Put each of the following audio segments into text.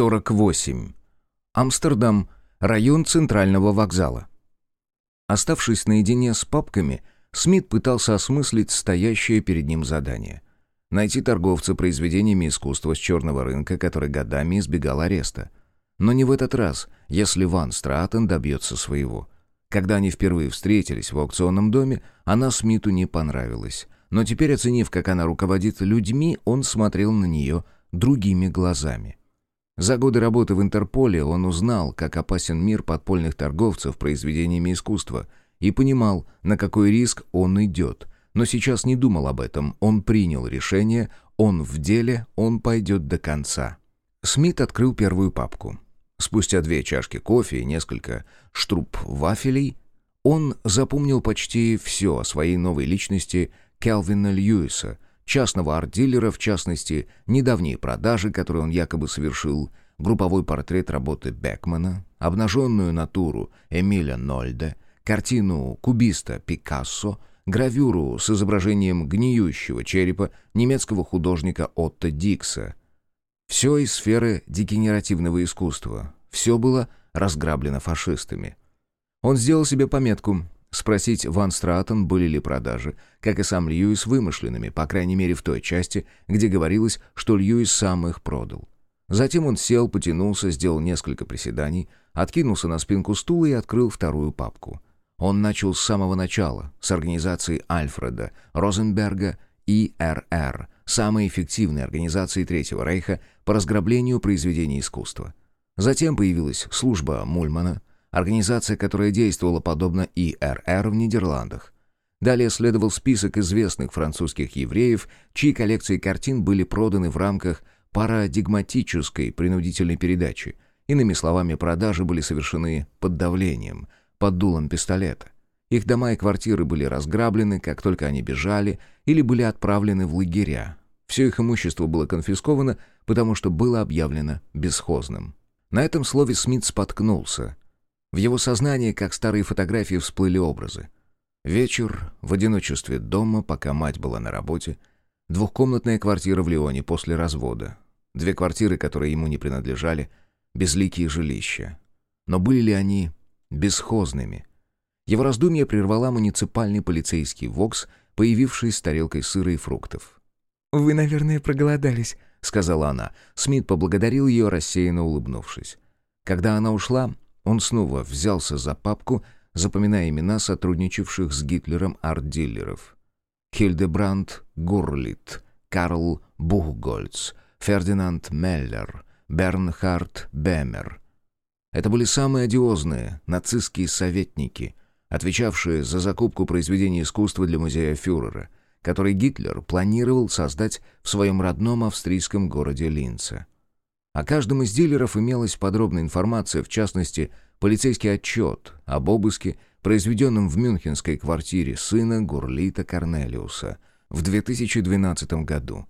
48. Амстердам. Район Центрального вокзала. Оставшись наедине с папками, Смит пытался осмыслить стоящее перед ним задание. Найти торговца произведениями искусства с черного рынка, который годами избегал ареста. Но не в этот раз, если Ван Стратен добьется своего. Когда они впервые встретились в аукционном доме, она Смиту не понравилась. Но теперь, оценив, как она руководит людьми, он смотрел на нее другими глазами. За годы работы в Интерполе он узнал, как опасен мир подпольных торговцев произведениями искусства, и понимал, на какой риск он идет. Но сейчас не думал об этом, он принял решение, он в деле, он пойдет до конца. Смит открыл первую папку. Спустя две чашки кофе и несколько штруб вафелей, он запомнил почти все о своей новой личности Келвина Льюиса — частного арт-дилера, в частности, недавние продажи, которые он якобы совершил, групповой портрет работы Бекмана, обнаженную натуру Эмиля Нольде, картину кубиста Пикассо, гравюру с изображением гниющего черепа немецкого художника Отто Дикса. Все из сферы дегенеративного искусства. Все было разграблено фашистами. Он сделал себе пометку Спросить Ван Стратон, были ли продажи, как и сам Льюис, вымышленными, по крайней мере в той части, где говорилось, что Льюис сам их продал. Затем он сел, потянулся, сделал несколько приседаний, откинулся на спинку стула и открыл вторую папку. Он начал с самого начала, с организации Альфреда, Розенберга и РР, самой эффективной организации Третьего Рейха по разграблению произведений искусства. Затем появилась служба Мульмана — организация, которая действовала подобно ИРР в Нидерландах. Далее следовал список известных французских евреев, чьи коллекции картин были проданы в рамках парадигматической принудительной передачи. Иными словами, продажи были совершены под давлением, под дулом пистолета. Их дома и квартиры были разграблены, как только они бежали, или были отправлены в лагеря. Все их имущество было конфисковано, потому что было объявлено бесхозным. На этом слове Смит споткнулся. В его сознании, как старые фотографии, всплыли образы. Вечер в одиночестве дома, пока мать была на работе. Двухкомнатная квартира в Лионе после развода. Две квартиры, которые ему не принадлежали, безликие жилища. Но были ли они бесхозными? Его раздумье прервала муниципальный полицейский ВОКС, появивший с тарелкой сыра и фруктов. «Вы, наверное, проголодались», — сказала она. Смит поблагодарил ее, рассеянно улыбнувшись. Когда она ушла, он снова взялся за папку, запоминая имена сотрудничавших с Гитлером арт-дилеров. Хильдебранд Гурлит, Карл Бухгольц, Фердинанд Меллер, Бернхард Бемер. Это были самые одиозные нацистские советники, отвечавшие за закупку произведений искусства для музея фюрера, который Гитлер планировал создать в своем родном австрийском городе Линце. О каждом из дилеров имелась подробная информация, в частности, полицейский отчет об обыске, произведенном в мюнхенской квартире сына Гурлита Корнелиуса в 2012 году.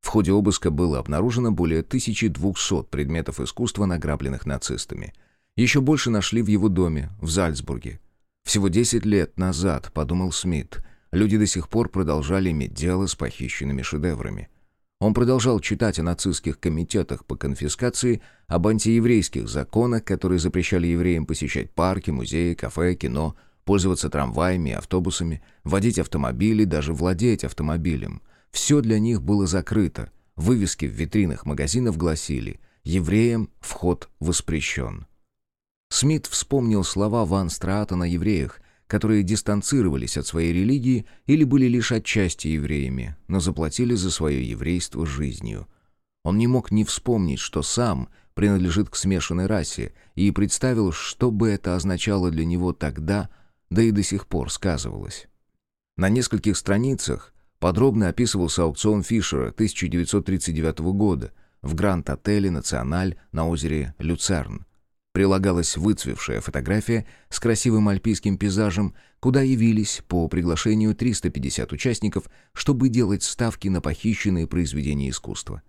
В ходе обыска было обнаружено более 1200 предметов искусства, награбленных нацистами. Еще больше нашли в его доме, в Зальцбурге. Всего 10 лет назад, подумал Смит, люди до сих пор продолжали иметь дело с похищенными шедеврами. Он продолжал читать о нацистских комитетах по конфискации, об антиеврейских законах, которые запрещали евреям посещать парки, музеи, кафе, кино, пользоваться трамваями автобусами, водить автомобили, даже владеть автомобилем. Все для них было закрыто. Вывески в витринах магазинов гласили «Евреям вход воспрещен». Смит вспомнил слова Ван Страата о евреях, которые дистанцировались от своей религии или были лишь отчасти евреями, но заплатили за свое еврейство жизнью. Он не мог не вспомнить, что сам принадлежит к смешанной расе, и представил, что бы это означало для него тогда, да и до сих пор сказывалось. На нескольких страницах подробно описывался аукцион Фишера 1939 года в Гранд-отеле «Националь» на озере Люцерн, Прилагалась выцвевшая фотография с красивым альпийским пейзажем, куда явились по приглашению 350 участников, чтобы делать ставки на похищенные произведения искусства.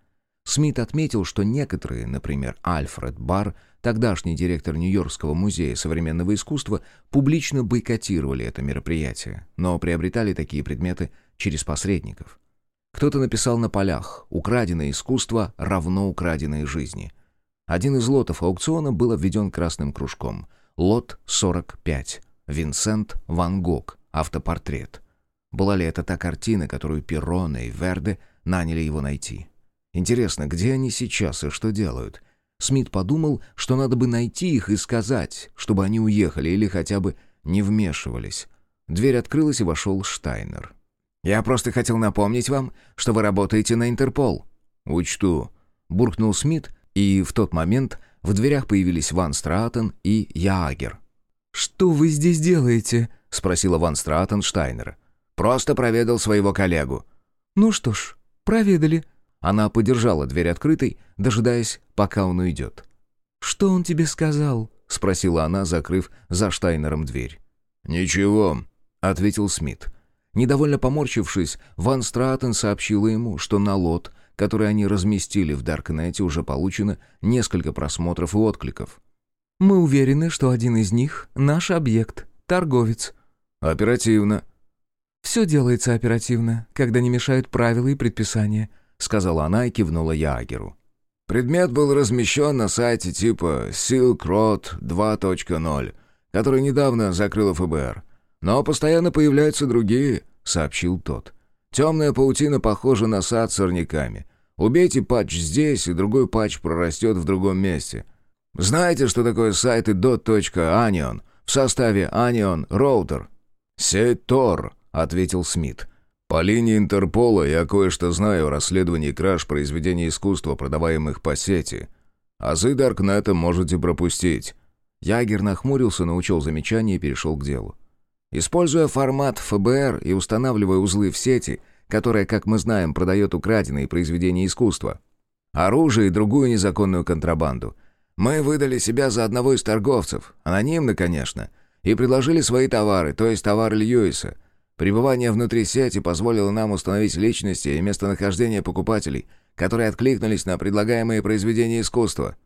Смит отметил, что некоторые, например, Альфред Барр, тогдашний директор Нью-Йоркского музея современного искусства, публично бойкотировали это мероприятие, но приобретали такие предметы через посредников. Кто-то написал на полях «Украденное искусство равно украденной жизни», Один из лотов аукциона был обведен красным кружком. Лот 45. Винсент Ван Гог. Автопортрет. Была ли это та картина, которую Перрона и Верде наняли его найти? Интересно, где они сейчас и что делают? Смит подумал, что надо бы найти их и сказать, чтобы они уехали или хотя бы не вмешивались. Дверь открылась и вошел Штайнер. «Я просто хотел напомнить вам, что вы работаете на Интерпол». «Учту», — буркнул Смит, и в тот момент в дверях появились Ван Стратен и Яагер. «Что вы здесь делаете?» — спросила Ван Стратен Штайнера. «Просто проведал своего коллегу». «Ну что ж, проведали». Она подержала дверь открытой, дожидаясь, пока он уйдет. «Что он тебе сказал?» — спросила она, закрыв за Штайнером дверь. «Ничего», — ответил Смит. Недовольно поморщившись, Ван Стратен сообщила ему, что на лот, который они разместили в Даркнете, уже получено несколько просмотров и откликов. «Мы уверены, что один из них — наш объект, торговец». «Оперативно». «Все делается оперативно, когда не мешают правила и предписания», — сказала она и кивнула Ягеру. Предмет был размещен на сайте типа Silk Road 2.0, который недавно закрыла ФБР. «Но постоянно появляются другие», — сообщил тот. «Темная паутина похожа на сад с сорняками. Убейте патч здесь, и другой патч прорастет в другом месте. Знаете, что такое сайты dot.anion в составе Anion Router?» «Сеть Тор», — ответил Смит. «По линии Интерпола я кое-что знаю о расследовании краж произведений искусства, продаваемых по сети. Азы Даркнета можете пропустить». Ягер нахмурился, но учел замечание и перешел к делу. Используя формат ФБР и устанавливая узлы в сети, которая, как мы знаем, продает украденные произведения искусства, оружие и другую незаконную контрабанду, мы выдали себя за одного из торговцев, анонимно, конечно, и предложили свои товары, то есть товары Льюиса. Пребывание внутри сети позволило нам установить личности и местонахождение покупателей, которые откликнулись на предлагаемые произведения искусства.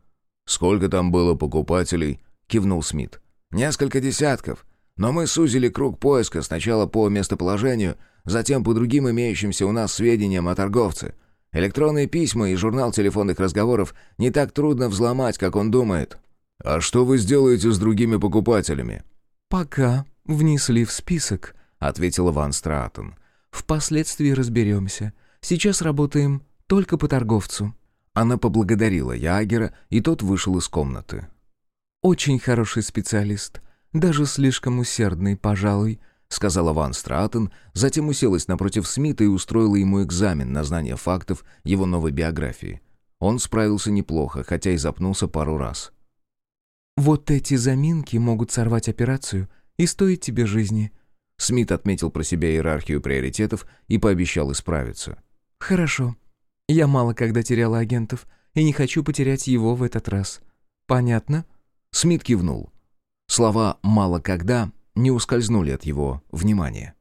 «Сколько там было покупателей?» — кивнул Смит. «Несколько десятков». Но мы сузили круг поиска сначала по местоположению, затем по другим имеющимся у нас сведениям о торговце. Электронные письма и журнал телефонных разговоров не так трудно взломать, как он думает. «А что вы сделаете с другими покупателями?» «Пока внесли в список», — ответила Ван Стратон. «Впоследствии разберемся. Сейчас работаем только по торговцу». Она поблагодарила Ягера, и тот вышел из комнаты. «Очень хороший специалист. «Даже слишком усердный, пожалуй», — сказала Ван Стратен, затем уселась напротив Смита и устроила ему экзамен на знание фактов его новой биографии. Он справился неплохо, хотя и запнулся пару раз. «Вот эти заминки могут сорвать операцию и стоить тебе жизни». Смит отметил про себя иерархию приоритетов и пообещал исправиться. «Хорошо. Я мало когда теряла агентов и не хочу потерять его в этот раз. Понятно?» Смит кивнул. Слова «мало когда» не ускользнули от его внимания.